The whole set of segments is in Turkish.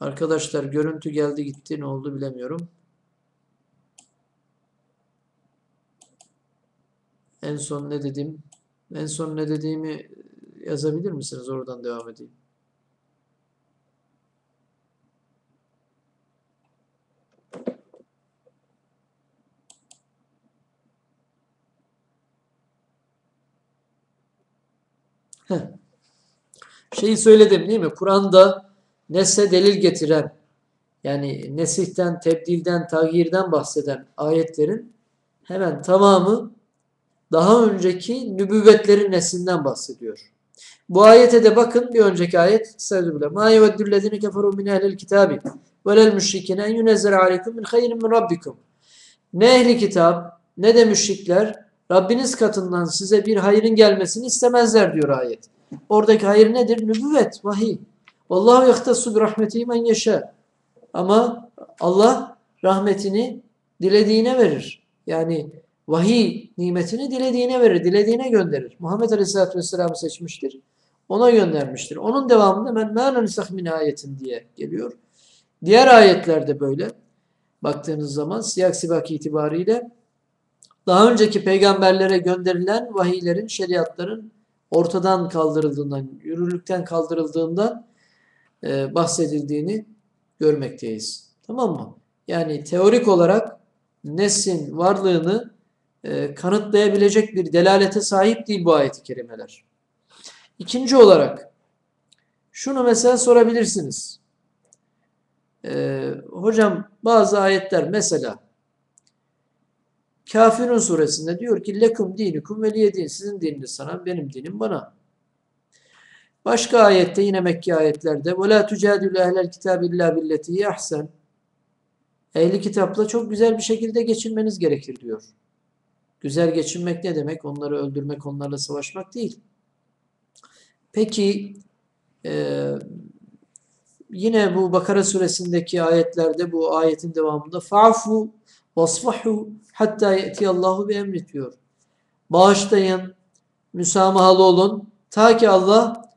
Arkadaşlar görüntü geldi gitti ne oldu bilemiyorum. En son ne dedim? En son ne dediğimi yazabilir misiniz? Oradan devam edeyim. Heh. Şeyi söyledim değil mi? Kur'an'da nesle delil getiren yani nesihten, tebdilden, tağyirden bahseden ayetlerin hemen tamamı daha önceki nübüvvetlerin neslinden bahsediyor. Bu ayete de bakın bir önceki ayet Estağfirullah. Ma yeveddüllezine keferu min ehlil kitabi velel müşrikine en yunezzere aleykum min hayrin min rabbikum. Ne ehli kitap ne de müşrikler Rabbiniz katından size bir hayırın gelmesini istemezler diyor ayet. Oradaki hayır nedir? Nübüvvet, vahiy. Vallahu yahtassu bi rahmetihi men yeşâ. Ama Allah rahmetini dilediğine verir. Yani vahiy nimetini dilediğine verir, dilediğine gönderir. Muhammed Aleyhisselatü Vesselam'ı seçmiştir. Ona göndermiştir. Onun devamında men mâ nisah min ayetin diye geliyor. Diğer ayetlerde böyle. Baktığınız zaman siyak sibak itibariyle daha önceki peygamberlere gönderilen vahiylerin, şeriatların ortadan kaldırıldığından, yürürlükten kaldırıldığından e, bahsedildiğini görmekteyiz. Tamam mı? Yani teorik olarak neslin varlığını e, kanıtlayabilecek bir delalete sahip değil bu ayet-i kerimeler. İkinci olarak şunu mesela sorabilirsiniz. E, hocam bazı ayetler mesela Kafirun suresinde diyor ki lekum dinikum veliye din. Sizin dininiz sana, benim dinim bana. Başka ayette yine Mekke ayetlerde la tucadilu ehlel kitab illa billeti ahsen. Ehli kitapla çok güzel bir şekilde geçinmeniz gerekir diyor. Güzel geçinmek ne demek? Onları öldürmek, onlarla savaşmak değil. Peki e, yine bu Bakara suresindeki ayetlerde bu ayetin devamında fa'fu vasfahu hatta ye'tiyallahu bi emri diyor. Bağışlayın, müsamahalı olun ta ki Allah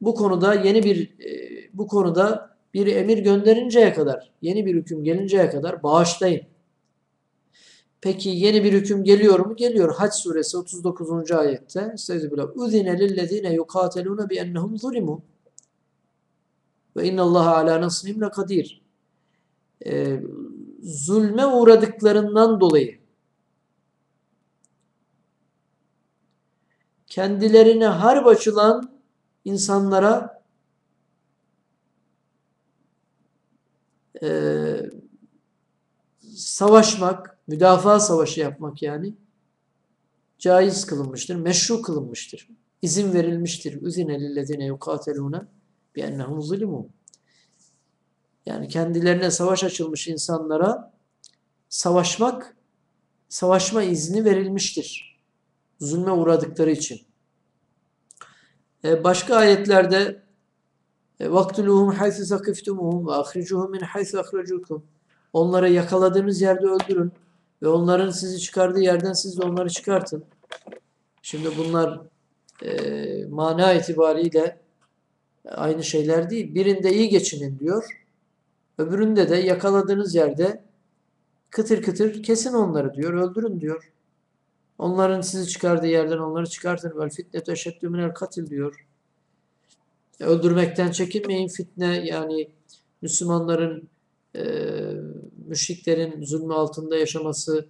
bu konuda yeni bir e, bu konuda bir emir gönderinceye kadar, yeni bir hüküm gelinceye kadar bağışlayın. Peki yeni bir hüküm geliyor mu? Geliyor. Hac suresi 39. ayette. Estağfirullah. Uzine lillezine yukateluna bi ennehum zulimu. Ve innallaha ala nasrihim lekadir. Ee, zulme uğradıklarından dolayı kendilerine harp açılan insanlara e, savaşmak, müdafaa savaşı yapmak yani caiz kılınmıştır, meşru kılınmıştır. İzin verilmiştir. Üzine lillezine yukatelune bi ennehum zulimu. Yani kendilerine savaş açılmış insanlara savaşmak, savaşma izni verilmiştir. Zulme uğradıkları için. Ee, başka ayetlerde vaktuluhum haythu sakiftumuhum ve ahricuhum min haythu ahracukum. Onları yakaladığınız yerde öldürün ve onların sizi çıkardığı yerden siz de onları çıkartın. Şimdi bunlar e, mana itibariyle aynı şeyler değil. Birinde iyi geçinin diyor. Öbüründe de yakaladığınız yerde kıtır kıtır kesin onları diyor, öldürün diyor. Onların sizi çıkardığı yerden onları çıkartın. Vel fitnetu eşeddü minel katil diyor. Öldürmekten çekinmeyin fitne yani Müslümanların e, müşriklerin zulmü altında yaşaması,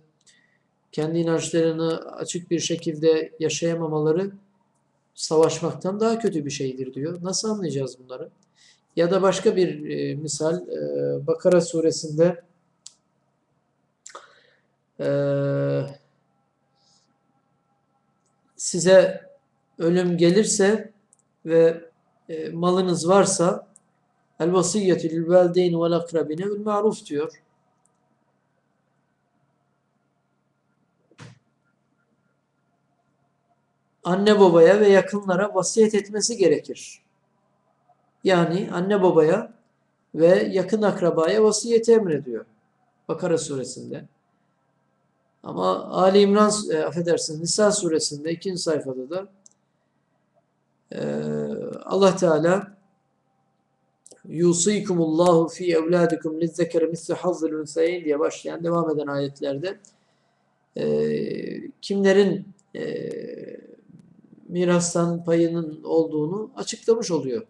kendi inançlarını açık bir şekilde yaşayamamaları savaşmaktan daha kötü bir şeydir diyor. Nasıl anlayacağız bunları? Ya da başka bir e, misal e, Bakara suresinde e, size ölüm gelirse ve e, malınız varsa el vasiyyetu lil valideyn vel akrabine bil ma'ruf diyor. Anne babaya ve yakınlara vasiyet etmesi gerekir. Yani anne babaya ve yakın akrabaya vasiyeti emrediyor. Bakara suresinde. Ama Ali İmran, e, affedersiniz Nisa suresinde ikinci sayfada da e, Allah Teala yusikumullahu fi evladikum lizzekere misli hazzil unseyin diye başlayan devam eden ayetlerde e, kimlerin e, mirastan payının olduğunu açıklamış oluyor.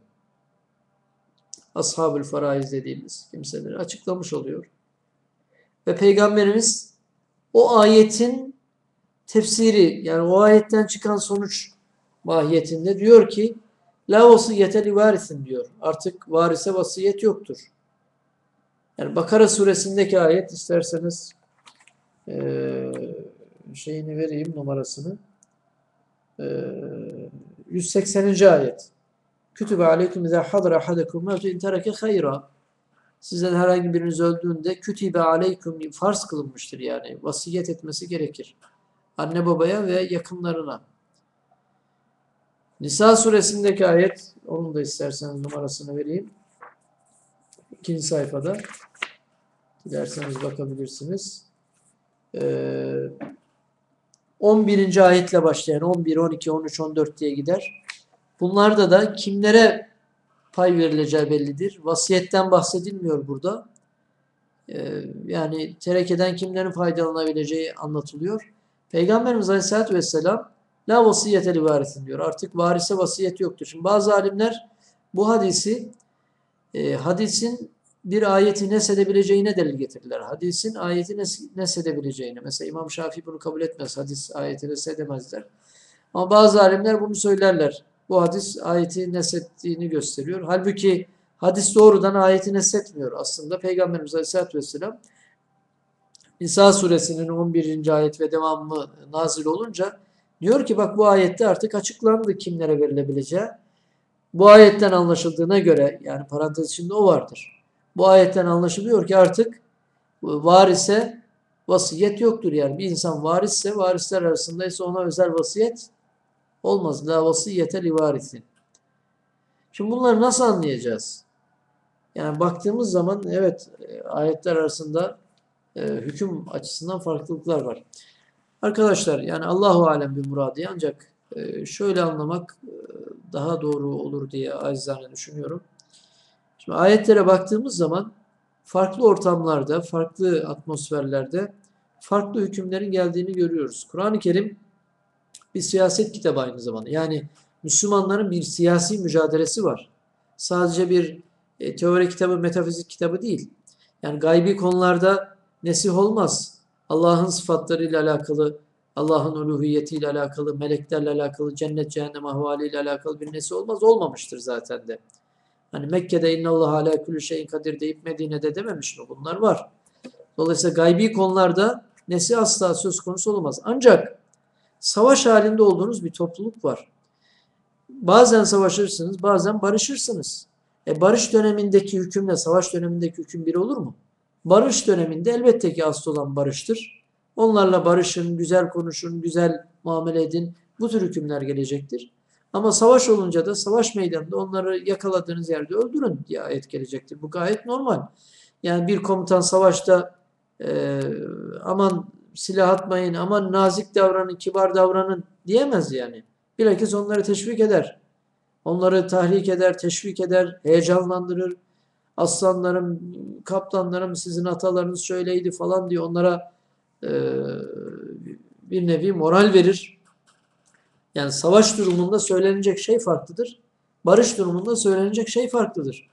Ashabül faraiz dediğimiz kimseleri açıklamış oluyor. Ve Peygamberimiz o ayetin tefsiri yani o ayetten çıkan sonuç mahiyetinde diyor ki La vasiyete li varisin diyor. Artık varise vasiyet yoktur. Yani Bakara suresindeki ayet isterseniz ee, şeyini vereyim numarasını. Ee, 180. ayet. Kütübe aleyküm izâ hadra ahadekum mevtu in tereke hayra. Sizden herhangi biriniz öldüğünde kütübe aleyküm farz kılınmıştır yani. Vasiyet etmesi gerekir. Anne babaya ve yakınlarına. Nisa suresindeki ayet, onun da isterseniz numarasını vereyim. İkinci sayfada. Dilerseniz bakabilirsiniz. Ee, 11. ayetle başlayan 11, 12, 13, 14 diye gider. Bunlarda da kimlere pay verileceği bellidir. Vasiyetten bahsedilmiyor burada. Ee, yani terekeden kimlerin faydalanabileceği anlatılıyor. Peygamberimiz Aleyhisselatü Vesselam La vasiyete li varisin diyor. Artık varise vasiyet yoktur. Şimdi bazı alimler bu hadisi e, hadisin bir ayeti nesedebileceğine delil getirirler. Hadisin ayeti nesedebileceğine. Mesela İmam Şafii bunu kabul etmez. Hadis ayeti nesedemezler. Ama bazı alimler bunu söylerler. Bu hadis ayeti nesettiğini gösteriyor. Halbuki hadis doğrudan ayeti nesetmiyor. Aslında Peygamberimiz Aleyhisselatü Vesselam Nisa suresinin 11. ayet ve devamı nazil olunca Diyor ki bak bu ayette artık açıklandı kimlere verilebileceği. Bu ayetten anlaşıldığına göre yani parantez içinde o vardır. Bu ayetten anlaşılıyor ki artık varise vasiyet yoktur yani. Bir insan varisse varisler arasındaysa ona özel vasiyet olmaz. La vasiyete li varisin. Şimdi bunları nasıl anlayacağız? Yani baktığımız zaman evet ayetler arasında e, hüküm açısından farklılıklar var. Arkadaşlar yani Allahu alem bir muradi ancak e, şöyle anlamak e, daha doğru olur diye acizane düşünüyorum. Şimdi ayetlere baktığımız zaman farklı ortamlarda, farklı atmosferlerde farklı hükümlerin geldiğini görüyoruz. Kur'an-ı Kerim bir siyaset kitabı aynı zamanda. Yani Müslümanların bir siyasi mücadelesi var. Sadece bir e, teori kitabı, metafizik kitabı değil. Yani gaybi konularda nesih olmaz. Allah'ın sıfatlarıyla alakalı, Allah'ın uluhiyetiyle alakalı, meleklerle alakalı, cennet cehennem ahvaliyle alakalı bir nesi olmaz. Olmamıştır zaten de. Hani Mekke'de innallahu ala kulli şeyin kadir deyip Medine'de dememiş mi? Bunlar var. Dolayısıyla gaybi konularda nesi asla söz konusu olmaz. Ancak savaş halinde olduğunuz bir topluluk var. Bazen savaşırsınız, bazen barışırsınız. E barış dönemindeki hükümle savaş dönemindeki hüküm bir olur mu? Barış döneminde elbette ki asıl olan barıştır. Onlarla barışın, güzel konuşun, güzel muamele edin. Bu tür hükümler gelecektir. Ama savaş olunca da savaş meydanında onları yakaladığınız yerde öldürün diye ayet gelecektir. Bu gayet normal. Yani bir komutan savaşta e, aman silah atmayın, aman nazik davranın, kibar davranın diyemez yani. Bilakis onları teşvik eder. Onları tahrik eder, teşvik eder, heyecanlandırır, aslanlarım, kaplanlarım sizin atalarınız şöyleydi falan diye onlara e, bir nevi moral verir. Yani savaş durumunda söylenecek şey farklıdır. Barış durumunda söylenecek şey farklıdır.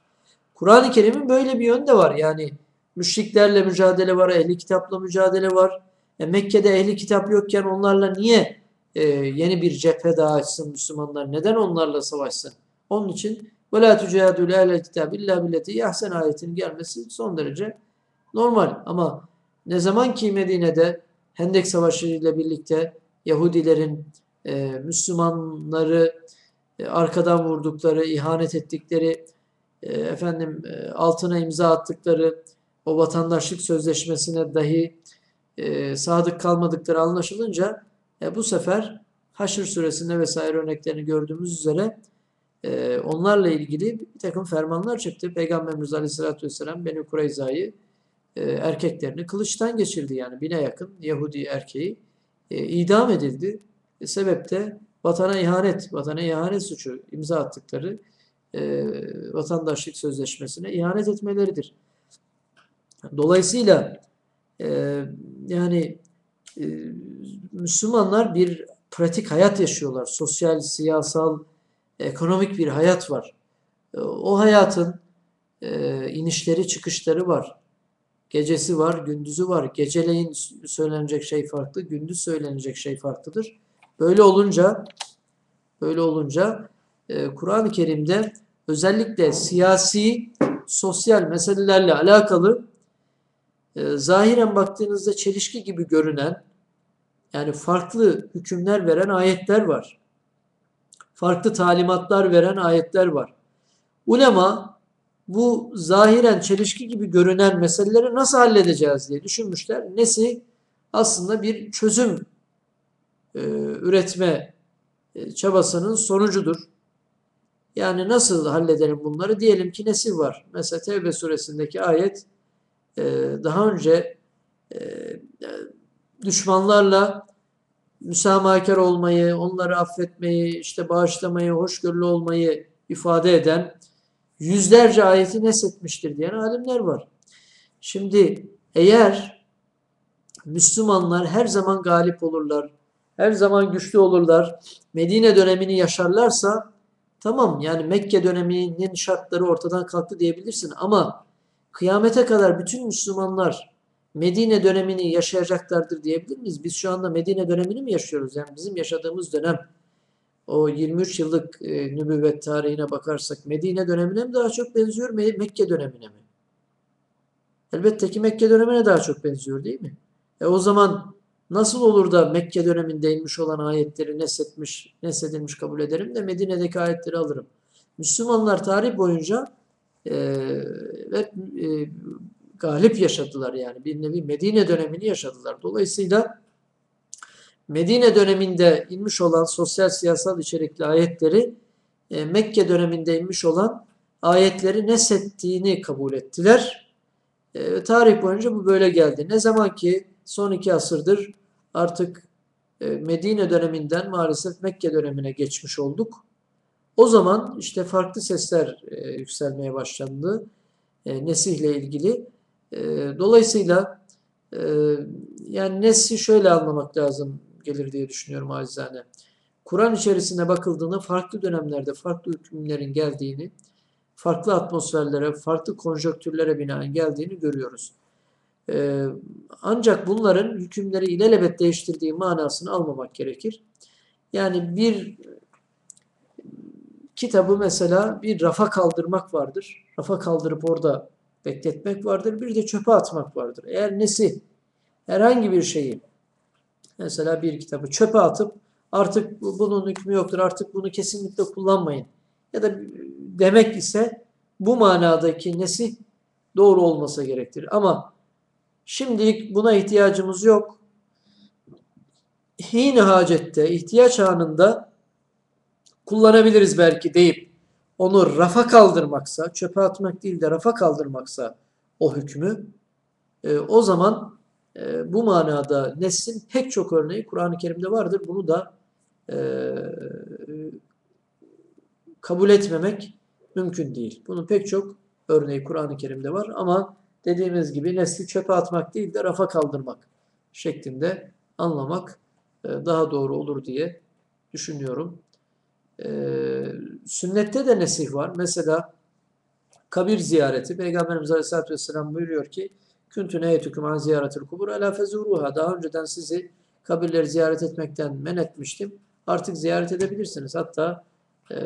Kur'an-ı Kerim'in böyle bir yönü de var. Yani müşriklerle mücadele var, ehli kitapla mücadele var. E, Mekke'de ehli kitap yokken onlarla niye e, yeni bir cephe daha açsın Müslümanlar? Neden onlarla savaşsın? Onun için la tucadul ehlel kitab illa billeti yahsen ayetinin gelmesi son derece normal. Ama ne zaman ki Medine'de Hendek Savaşı ile birlikte Yahudilerin e, Müslümanları e, arkadan vurdukları, ihanet ettikleri, e, efendim e, altına imza attıkları o vatandaşlık sözleşmesine dahi e, sadık kalmadıkları anlaşılınca e, bu sefer Haşr suresinde vesaire örneklerini gördüğümüz üzere e, onlarla ilgili bir takım fermanlar çıktı. Peygamberimiz Aleyhisselatü Vesselam Beni Kureyza'yı e, erkeklerini kılıçtan geçirdi. Yani bine yakın Yahudi erkeği e, idam edildi. E, sebep de vatana ihanet, vatana ihanet suçu imza attıkları e, vatandaşlık sözleşmesine ihanet etmeleridir. Dolayısıyla e, yani e, Müslümanlar bir pratik hayat yaşıyorlar. Sosyal, siyasal, ekonomik bir hayat var. E, o hayatın e, inişleri çıkışları var. Gecesi var, gündüzü var. Geceleyin söylenecek şey farklı, gündüz söylenecek şey farklıdır. Böyle olunca böyle olunca e, Kur'an-ı Kerim'de özellikle siyasi, sosyal meselelerle alakalı e, zahiren baktığınızda çelişki gibi görünen yani farklı hükümler veren ayetler var. Farklı talimatlar veren ayetler var. Ulema bu zahiren çelişki gibi görünen meseleleri nasıl halledeceğiz diye düşünmüşler. Nesi aslında bir çözüm e, üretme e, çabasının sonucudur. Yani nasıl halledelim bunları? Diyelim ki nesi var. Mesela Tevbe suresindeki ayet e, daha önce e, düşmanlarla müsamahakar olmayı, onları affetmeyi, işte bağışlamayı, hoşgörülü olmayı ifade eden yüzlerce ayeti nesetmiştir diyen alimler var. Şimdi eğer Müslümanlar her zaman galip olurlar, her zaman güçlü olurlar, Medine dönemini yaşarlarsa tamam yani Mekke döneminin şartları ortadan kalktı diyebilirsin ama kıyamete kadar bütün Müslümanlar Medine dönemini yaşayacaklardır diyebilir miyiz? Biz şu anda Medine dönemini mi yaşıyoruz? Yani bizim yaşadığımız dönem o 23 yıllık e, nübüvvet tarihine bakarsak Medine dönemine mi daha çok benziyor Mekke dönemine mi? Elbette ki Mekke dönemine daha çok benziyor değil mi? E o zaman nasıl olur da Mekke döneminde inmiş olan ayetleri nesetmiş, nesedilmiş kabul ederim de Medine'deki ayetleri alırım. Müslümanlar tarih boyunca e, ve e, galip yaşadılar yani bir nevi Medine dönemini yaşadılar. Dolayısıyla Medine döneminde inmiş olan sosyal siyasal içerikli ayetleri e, Mekke döneminde inmiş olan ayetleri nesettiğini kabul ettiler. E, tarih boyunca bu böyle geldi. Ne zaman ki son iki asırdır artık e, Medine döneminden maalesef Mekke dönemine geçmiş olduk. O zaman işte farklı sesler e, yükselmeye başlandı e, nesihle ilgili. E, dolayısıyla e, yani nesli şöyle anlamak lazım gelir diye düşünüyorum acizane. Kur'an içerisine bakıldığında farklı dönemlerde farklı hükümlerin geldiğini, farklı atmosferlere, farklı konjonktürlere binaen geldiğini görüyoruz. Ee, ancak bunların hükümleri ilelebet değiştirdiği manasını almamak gerekir. Yani bir kitabı mesela bir rafa kaldırmak vardır. Rafa kaldırıp orada bekletmek vardır. Bir de çöpe atmak vardır. Eğer nesi herhangi bir şeyi Mesela bir kitabı çöpe atıp artık bunun hükmü yoktur, artık bunu kesinlikle kullanmayın. Ya da demek ise bu manadaki nesi doğru olmasa gerektirir. Ama şimdilik buna ihtiyacımız yok. Hine hacette, ihtiyaç anında kullanabiliriz belki deyip onu rafa kaldırmaksa, çöpe atmak değil de rafa kaldırmaksa o hükmü, e, o zaman e, bu manada neslin pek çok örneği Kur'an-ı Kerim'de vardır. Bunu da e, kabul etmemek mümkün değil. Bunun pek çok örneği Kur'an-ı Kerim'de var ama dediğimiz gibi nesli çöpe atmak değil de rafa kaldırmak şeklinde anlamak e, daha doğru olur diye düşünüyorum. E, sünnette de nesih var. Mesela kabir ziyareti. Peygamberimiz Aleyhisselatü Vesselam buyuruyor ki Küntü neyetüküm an ziyaretil kubur ala fezuruha. Daha önceden sizi kabirleri ziyaret etmekten men etmiştim. Artık ziyaret edebilirsiniz. Hatta e,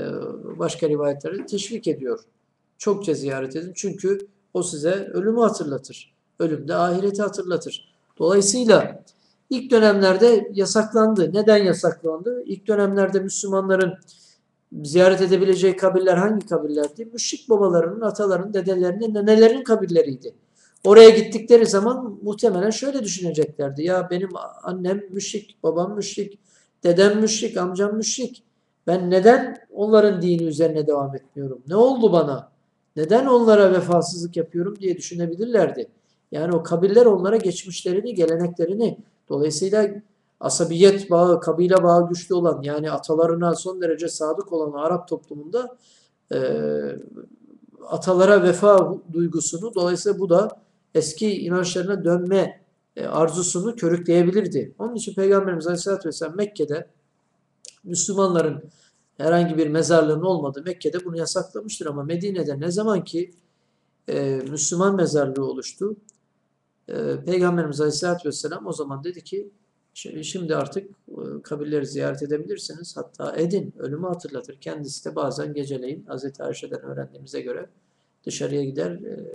başka rivayetleri teşvik ediyor. Çokça ziyaret edin. Çünkü o size ölümü hatırlatır. Ölümde ahireti hatırlatır. Dolayısıyla ilk dönemlerde yasaklandı. Neden yasaklandı? İlk dönemlerde Müslümanların ziyaret edebileceği kabirler hangi kabirlerdi? Müşrik babalarının, atalarının, dedelerinin, nenelerinin kabirleriydi. Oraya gittikleri zaman muhtemelen şöyle düşüneceklerdi. Ya benim annem müşrik, babam müşrik, dedem müşrik, amcam müşrik. Ben neden onların dini üzerine devam etmiyorum? Ne oldu bana? Neden onlara vefasızlık yapıyorum diye düşünebilirlerdi. Yani o kabiller onlara geçmişlerini, geleneklerini, dolayısıyla asabiyet bağı, kabile bağı güçlü olan yani atalarına son derece sadık olan Arap toplumunda e, atalara vefa duygusunu dolayısıyla bu da eski inançlarına dönme e, arzusunu körükleyebilirdi. Onun için Peygamberimiz Aleyhisselatü Vesselam Mekke'de Müslümanların herhangi bir mezarlığının olmadığı Mekke'de bunu yasaklamıştır ama Medine'de ne zaman ki e, Müslüman mezarlığı oluştu e, Peygamberimiz Aleyhisselatü Vesselam o zaman dedi ki şimdi artık e, kabirleri ziyaret edebilirsiniz. Hatta edin. Ölümü hatırlatır. Kendisi de bazen geceleyin Hazreti Ayşe'den öğrendiğimize göre dışarıya gider e,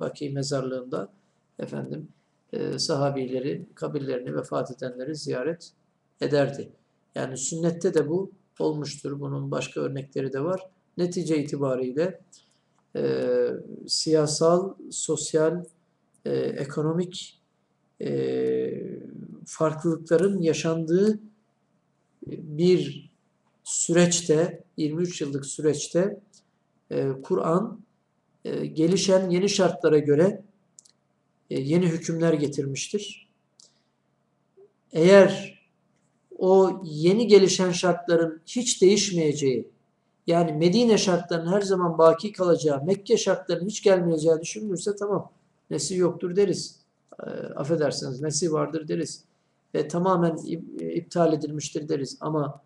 Baki mezarlığında efendim e, sahabileri, kabirlerini vefat edenleri ziyaret ederdi. Yani sünnette de bu olmuştur. Bunun başka örnekleri de var. Netice itibariyle e, siyasal, sosyal, e, ekonomik e, farklılıkların yaşandığı bir süreçte, 23 yıllık süreçte e, Kur'an e, gelişen yeni şartlara göre e, yeni hükümler getirmiştir. Eğer o yeni gelişen şartların hiç değişmeyeceği, yani Medine şartlarının her zaman baki kalacağı, Mekke şartlarının hiç gelmeyeceği düşünülürse tamam, nesi yoktur deriz. E, affedersiniz, nesi vardır deriz. Ve tamamen iptal edilmiştir deriz. Ama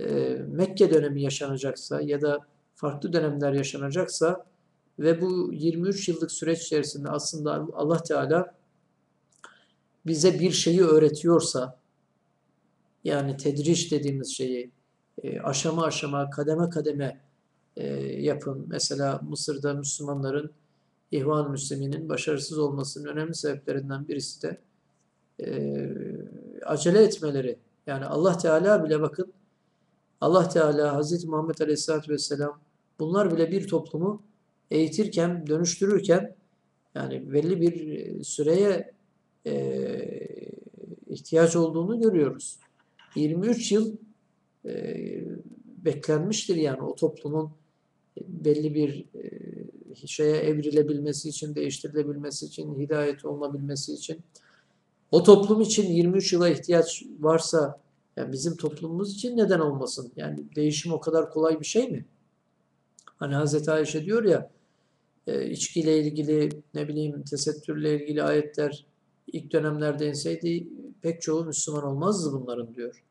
e, Mekke dönemi yaşanacaksa ya da farklı dönemler yaşanacaksa ve bu 23 yıllık süreç içerisinde aslında Allah Teala bize bir şeyi öğretiyorsa yani tedriş dediğimiz şeyi e, aşama aşama, kademe kademe e, yapın. Mesela Mısır'da Müslümanların İhvan Müslüminin başarısız olmasının önemli sebeplerinden birisi de e, acele etmeleri. Yani Allah Teala bile bakın Allah Teala Hazreti Muhammed Aleyhisselatü Vesselam bunlar bile bir toplumu eğitirken, dönüştürürken yani belli bir süreye e, ihtiyaç olduğunu görüyoruz. 23 yıl e, beklenmiştir yani o toplumun belli bir e, şeye evrilebilmesi için, değiştirilebilmesi için, hidayet olunabilmesi için. O toplum için 23 yıla ihtiyaç varsa yani bizim toplumumuz için neden olmasın? Yani değişim o kadar kolay bir şey mi? Hani Hazreti Ayşe diyor ya e, içkiyle ilgili ne bileyim tesettürle ilgili ayetler ilk dönemlerde inseydi pek çoğu Müslüman olmazdı bunların diyor.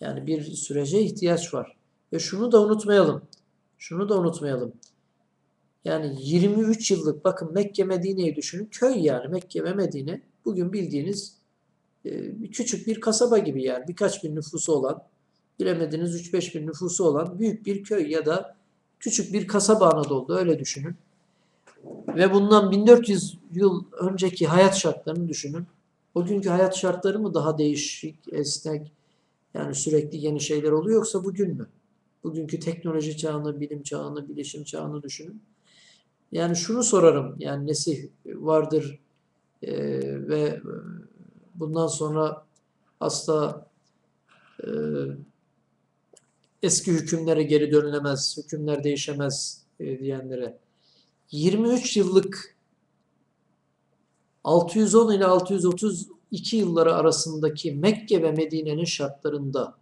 Yani bir sürece ihtiyaç var. Ve şunu da unutmayalım. Şunu da unutmayalım. Yani 23 yıllık bakın Mekke Medine'yi düşünün. Köy yani Mekke ve Medine bugün bildiğiniz e, küçük bir kasaba gibi yani birkaç bin nüfusu olan bilemediniz 3-5 bin nüfusu olan büyük bir köy ya da küçük bir kasaba Anadolu'da öyle düşünün. Ve bundan 1400 yıl önceki hayat şartlarını düşünün. O günkü hayat şartları mı daha değişik, esnek, yani sürekli yeni şeyler oluyor yoksa bugün mü? Bugünkü teknoloji çağını, bilim çağını, bilişim çağını düşünün. Yani şunu sorarım, yani nesih vardır e, ve bundan sonra asla e, eski hükümlere geri dönülemez, hükümler değişemez e, diyenlere. 23 yıllık 610 ile 632 yılları arasındaki Mekke ve Medine'nin şartlarında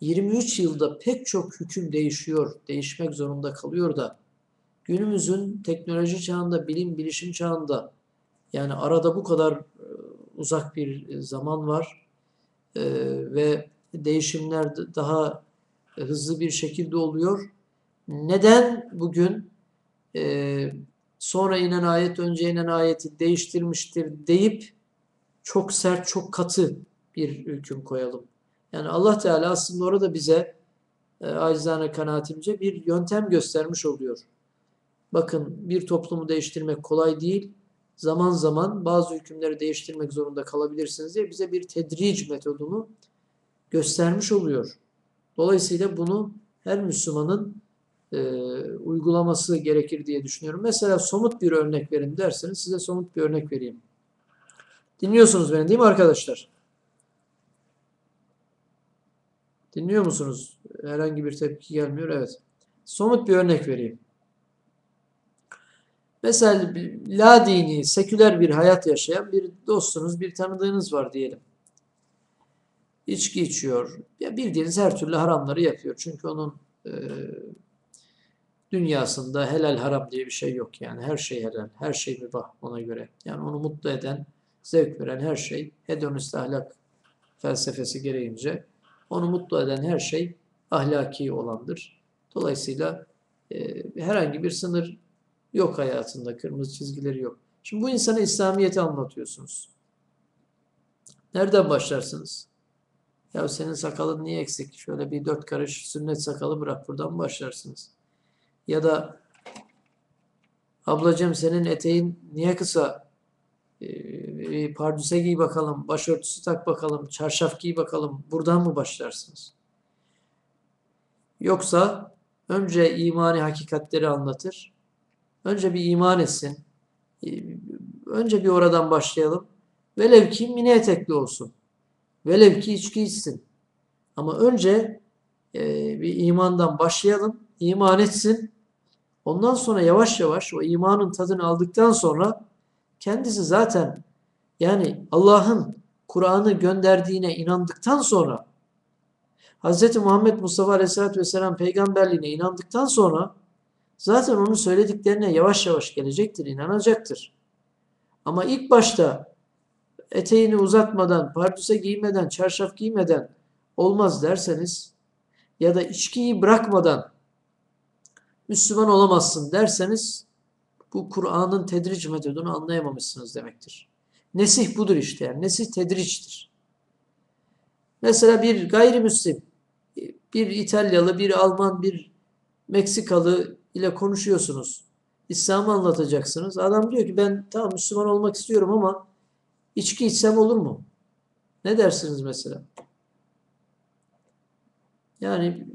23 yılda pek çok hüküm değişiyor, değişmek zorunda kalıyor da günümüzün teknoloji çağında, bilim bilişim çağında yani arada bu kadar e, uzak bir zaman var ee, ve değişimler daha hızlı bir şekilde oluyor. Neden bugün e, sonra inen ayet önce inen ayeti değiştirmiştir deyip çok sert, çok katı bir hüküm koyalım. Yani Allah Teala aslında orada bize e, acizane kanaatimce bir yöntem göstermiş oluyor. Bakın bir toplumu değiştirmek kolay değil. Zaman zaman bazı hükümleri değiştirmek zorunda kalabilirsiniz diye bize bir tedric metodunu göstermiş oluyor. Dolayısıyla bunu her Müslümanın e, uygulaması gerekir diye düşünüyorum. Mesela somut bir örnek verin derseniz size somut bir örnek vereyim. Dinliyorsunuz beni değil mi arkadaşlar? Dinliyor musunuz? Herhangi bir tepki gelmiyor. Evet. Somut bir örnek vereyim. Mesela la dini, seküler bir hayat yaşayan bir dostunuz, bir tanıdığınız var diyelim. İçki içiyor. Ya bildiğiniz her türlü haramları yapıyor. Çünkü onun e, dünyasında helal haram diye bir şey yok yani. Her şey helal, her şey mübah ona göre. Yani onu mutlu eden, zevk veren her şey hedonist ahlak felsefesi gereğince onu mutlu eden her şey ahlaki olandır. Dolayısıyla e, herhangi bir sınır yok hayatında, kırmızı çizgileri yok. Şimdi bu insana İslamiyet'i anlatıyorsunuz. Nereden başlarsınız? Ya senin sakalın niye eksik? Şöyle bir dört karış sünnet sakalı bırak buradan başlarsınız. Ya da ablacığım senin eteğin niye kısa? Ee, pardüse giy bakalım, başörtüsü tak bakalım, çarşaf giy bakalım. Buradan mı başlarsınız? Yoksa önce imani hakikatleri anlatır. Önce bir iman etsin. Ee, önce bir oradan başlayalım. Velev ki mini etekli olsun. Velev ki içki içsin. Ama önce e, bir imandan başlayalım. İman etsin. Ondan sonra yavaş yavaş o imanın tadını aldıktan sonra kendisi zaten yani Allah'ın Kur'an'ı gönderdiğine inandıktan sonra Hz. Muhammed Mustafa Aleyhisselatü Vesselam peygamberliğine inandıktan sonra zaten onun söylediklerine yavaş yavaş gelecektir, inanacaktır. Ama ilk başta eteğini uzatmadan, pardüse giymeden, çarşaf giymeden olmaz derseniz ya da içkiyi bırakmadan Müslüman olamazsın derseniz bu Kur'an'ın tedric metodunu anlayamamışsınız demektir. Nesih budur işte yani. Nesih tedriçtir. Mesela bir gayrimüslim, bir İtalyalı, bir Alman, bir Meksikalı ile konuşuyorsunuz. İslam'ı anlatacaksınız. Adam diyor ki ben tamam Müslüman olmak istiyorum ama içki içsem olur mu? Ne dersiniz mesela? Yani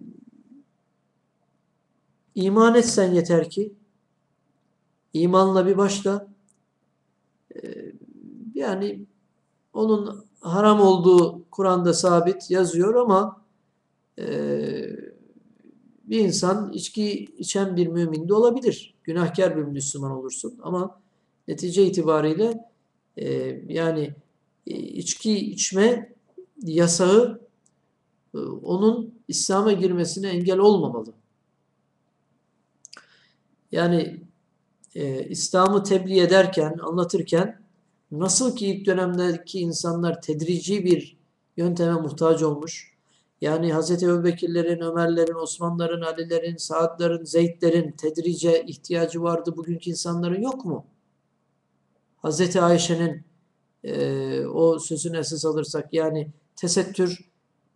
iman etsen yeter ki imanla bir başla. Ee, yani onun haram olduğu Kur'an'da sabit yazıyor ama e, bir insan içki içen bir mümin de olabilir. Günahkar bir Müslüman olursun ama netice itibariyle e, yani e, içki içme yasağı e, onun İslam'a girmesine engel olmamalı. Yani e, İslam'ı tebliğ ederken, anlatırken nasıl ki ilk dönemdeki insanlar tedrici bir yönteme muhtaç olmuş, yani Hz. Ebubekirlerin, Ömerlerin, Osmanların, Alilerin, Saadların, Zeydlerin tedrice ihtiyacı vardı. Bugünkü insanların yok mu? Hz. Ayşe'nin e, o sözünü esas alırsak yani tesettür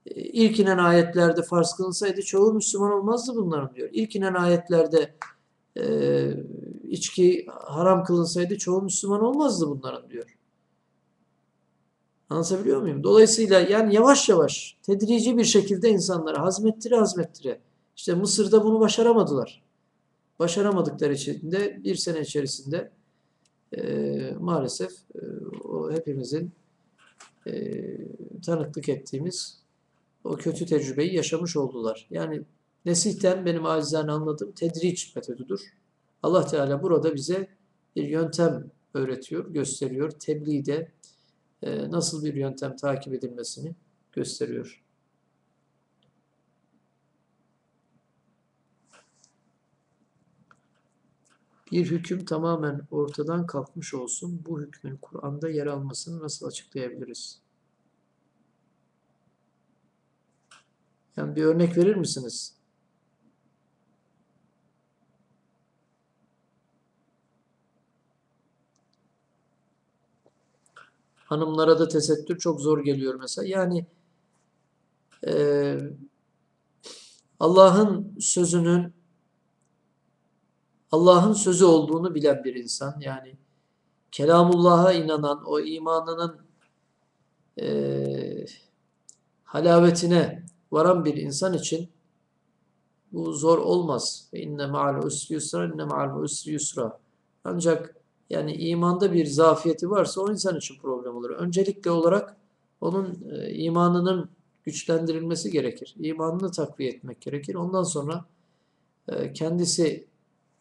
e, ilk inen ayetlerde farz kılınsaydı çoğu Müslüman olmazdı bunların diyor. İlk inen ayetlerde e, içki haram kılınsaydı çoğu Müslüman olmazdı bunların diyor. Anlatabiliyor muyum? Dolayısıyla yani yavaş yavaş tedrici bir şekilde insanlara hazmettire hazmettire. İşte Mısır'da bunu başaramadılar. Başaramadıkları için de bir sene içerisinde e, maalesef e, o hepimizin e, tanıklık ettiğimiz o kötü tecrübeyi yaşamış oldular. Yani Nesihten benim acizane anladığım tedriç metodudur. Allah Teala burada bize bir yöntem öğretiyor, gösteriyor. Tebliğde nasıl bir yöntem takip edilmesini gösteriyor. Bir hüküm tamamen ortadan kalkmış olsun. Bu hükmün Kur'an'da yer almasını nasıl açıklayabiliriz? Yani bir örnek verir misiniz? Hanımlara da tesettür çok zor geliyor mesela. Yani e, Allah'ın sözünün Allah'ın sözü olduğunu bilen bir insan yani kelamullah'a inanan o imanının e, halavetine varan bir insan için bu zor olmaz. İnne ma'al usri yusra, inne ma'al usri yusra. Ancak yani imanda bir zafiyeti varsa o insan için problem olur. Öncelikle olarak onun e, imanının güçlendirilmesi gerekir. İmanını takviye etmek gerekir. Ondan sonra e, kendisi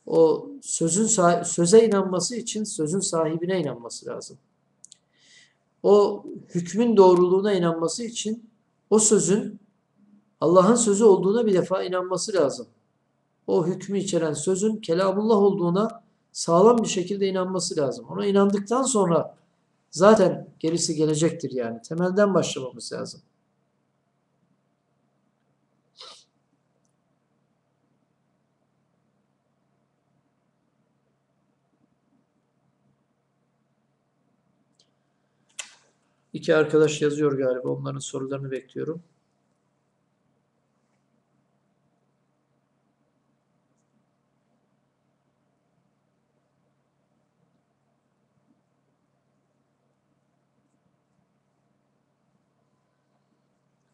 o sözün söze inanması için sözün sahibine inanması lazım. O hükmün doğruluğuna inanması için o sözün Allah'ın sözü olduğuna bir defa inanması lazım. o hükmü içeren sözün kelamullah olduğuna sağlam bir şekilde inanması lazım. Ona inandıktan sonra zaten gerisi gelecektir yani. Temelden başlamamız lazım. İki arkadaş yazıyor galiba. Onların sorularını bekliyorum.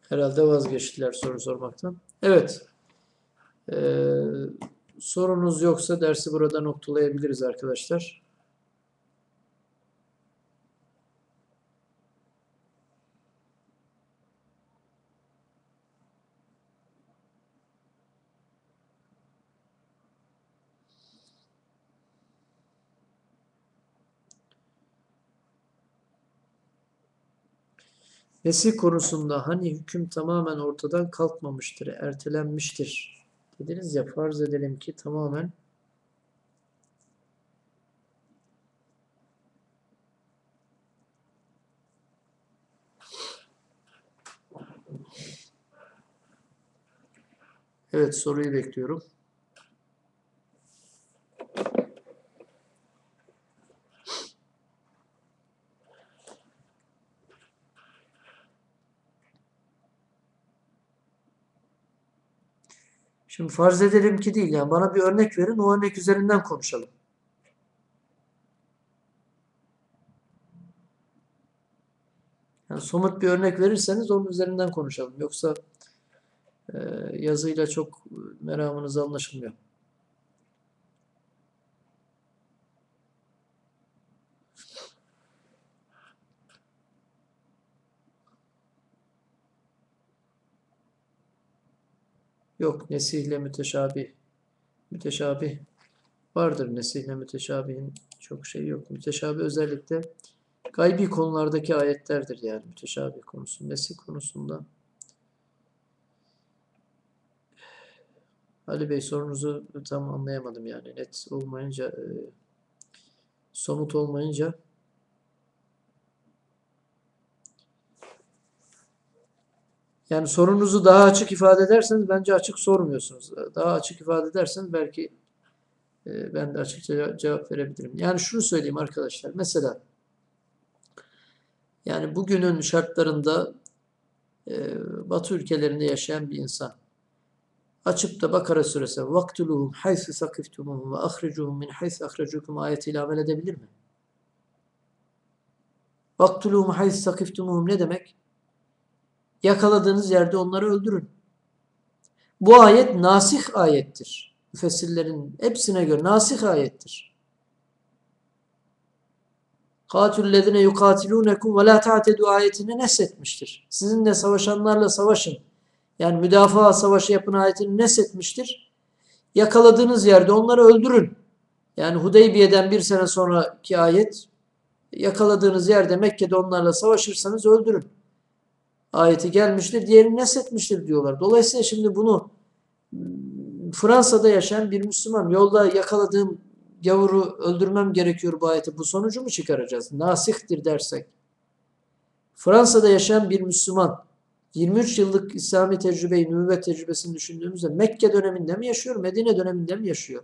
Herhalde vazgeçtiler soru sormaktan. Evet. Ee, sorunuz yoksa dersi burada noktalayabiliriz arkadaşlar. Nesih konusunda hani hüküm tamamen ortadan kalkmamıştır, ertelenmiştir dediniz ya farz edelim ki tamamen Evet soruyu bekliyorum. Şimdi farz edelim ki değil. Yani bana bir örnek verin. O örnek üzerinden konuşalım. Yani somut bir örnek verirseniz onun üzerinden konuşalım. Yoksa e, yazıyla çok meramınız anlaşılmıyor. Yok nesihle müteşabih. Müteşabih vardır nesihle müteşabihin çok şey yok. Müteşabih özellikle gaybi konulardaki ayetlerdir yani müteşabih konusu. Nesih konusunda Ali Bey sorunuzu tam anlayamadım yani net olmayınca e, somut olmayınca Yani sorunuzu daha açık ifade ederseniz bence açık sormuyorsunuz. Daha açık ifade ederseniz belki e, ben de açıkça cevap verebilirim. Yani şunu söyleyeyim arkadaşlar. Mesela yani bugünün şartlarında e, Batı ülkelerinde yaşayan bir insan açıp da Bakara suresi vaktuluhum haythu sakiftumuhum ve ahricuhum min haythu ahrecukum ayetiyle amel edebilir mi? Vaktuluhum haythu sakiftumuhum ne demek? Yakaladığınız yerde onları öldürün. Bu ayet nasih ayettir. Müfessirlerin hepsine göre nasih ayettir. Katüllezine yukatilunekum ve la ta'tedu ayetini neshetmiştir. Sizinle savaşanlarla savaşın. Yani müdafaa savaşı yapın ayetini neshetmiştir. Yakaladığınız yerde onları öldürün. Yani Hudeybiye'den bir sene sonraki ayet yakaladığınız yerde Mekke'de onlarla savaşırsanız öldürün ayeti gelmiştir, diğerini nesetmiştir diyorlar. Dolayısıyla şimdi bunu Fransa'da yaşayan bir Müslüman yolda yakaladığım gavuru öldürmem gerekiyor bu ayeti. Bu sonucu mu çıkaracağız? Nasihtir dersek. Fransa'da yaşayan bir Müslüman 23 yıllık İslami tecrübeyi, nübüvvet tecrübesini düşündüğümüzde Mekke döneminde mi yaşıyor, Medine döneminde mi yaşıyor?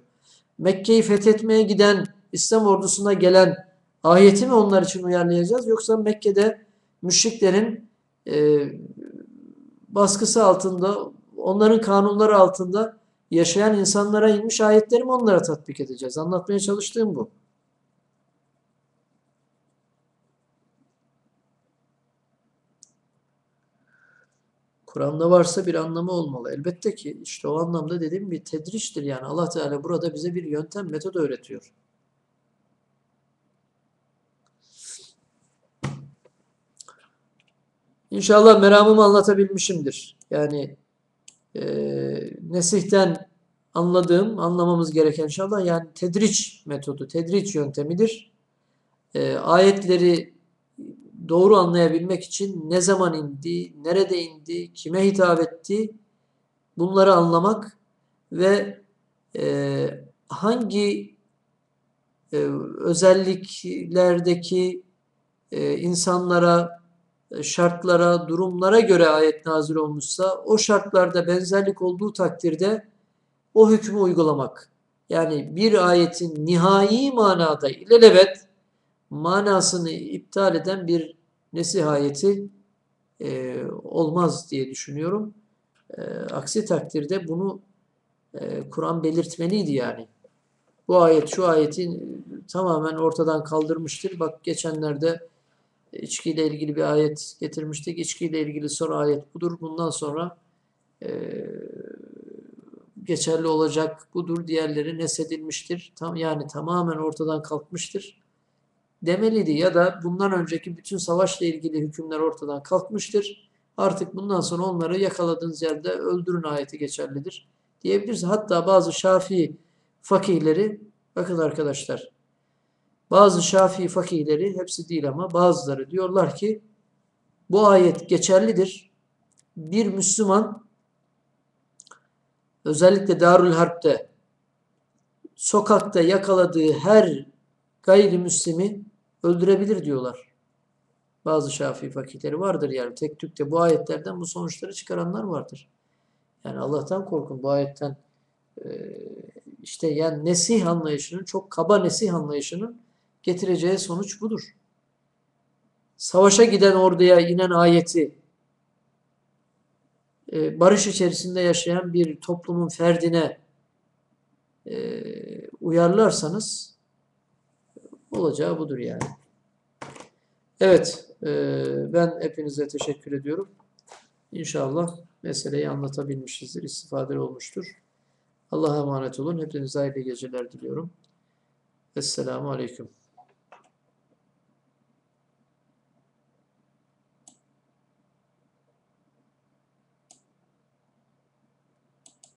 Mekke'yi fethetmeye giden İslam ordusuna gelen ayeti mi onlar için uyarlayacağız? Yoksa Mekke'de müşriklerin e, baskısı altında, onların kanunları altında yaşayan insanlara inmiş ayetleri mi onlara tatbik edeceğiz? Anlatmaya çalıştığım bu. Kur'an'da varsa bir anlamı olmalı. Elbette ki işte o anlamda dediğim bir tedriçtir yani. Allah Teala burada bize bir yöntem, metod öğretiyor. İnşallah meramımı anlatabilmişimdir. Yani e, nesihten anladığım, anlamamız gereken inşallah yani tedriç metodu, tedriç yöntemidir. E, ayetleri doğru anlayabilmek için ne zaman indi, nerede indi, kime hitap etti bunları anlamak ve e, hangi e, özelliklerdeki e, insanlara, şartlara, durumlara göre ayet nazil olmuşsa o şartlarda benzerlik olduğu takdirde o hükmü uygulamak. Yani bir ayetin nihai manada ilelebet manasını iptal eden bir nesih ayeti e, olmaz diye düşünüyorum. E, aksi takdirde bunu e, Kur'an belirtmeliydi yani. Bu ayet şu ayetin tamamen ortadan kaldırmıştır. Bak geçenlerde içkiyle ilgili bir ayet getirmiştik. İçkiyle ilgili son ayet budur. Bundan sonra e, geçerli olacak budur. Diğerleri nesedilmiştir. Tam yani tamamen ortadan kalkmıştır. Demeliydi ya da bundan önceki bütün savaşla ilgili hükümler ortadan kalkmıştır. Artık bundan sonra onları yakaladığınız yerde öldürün ayeti geçerlidir diyebiliriz. Hatta bazı Şafii fakihleri bakın arkadaşlar bazı Şafii fakihleri hepsi değil ama bazıları diyorlar ki bu ayet geçerlidir. Bir Müslüman özellikle Darül Harp'te sokakta yakaladığı her gayrimüslimi öldürebilir diyorlar. Bazı Şafii fakihleri vardır yani tek tükte bu ayetlerden bu sonuçları çıkaranlar vardır. Yani Allah'tan korkun bu ayetten işte yani nesih anlayışının çok kaba nesih anlayışının getireceği sonuç budur. Savaşa giden orduya inen ayeti barış içerisinde yaşayan bir toplumun ferdine uyarlarsanız olacağı budur yani. Evet, ben hepinize teşekkür ediyorum. İnşallah meseleyi anlatabilmişizdir, istifade olmuştur. Allah'a emanet olun. Hepinize hayırlı geceler diliyorum. Esselamu Aleyküm.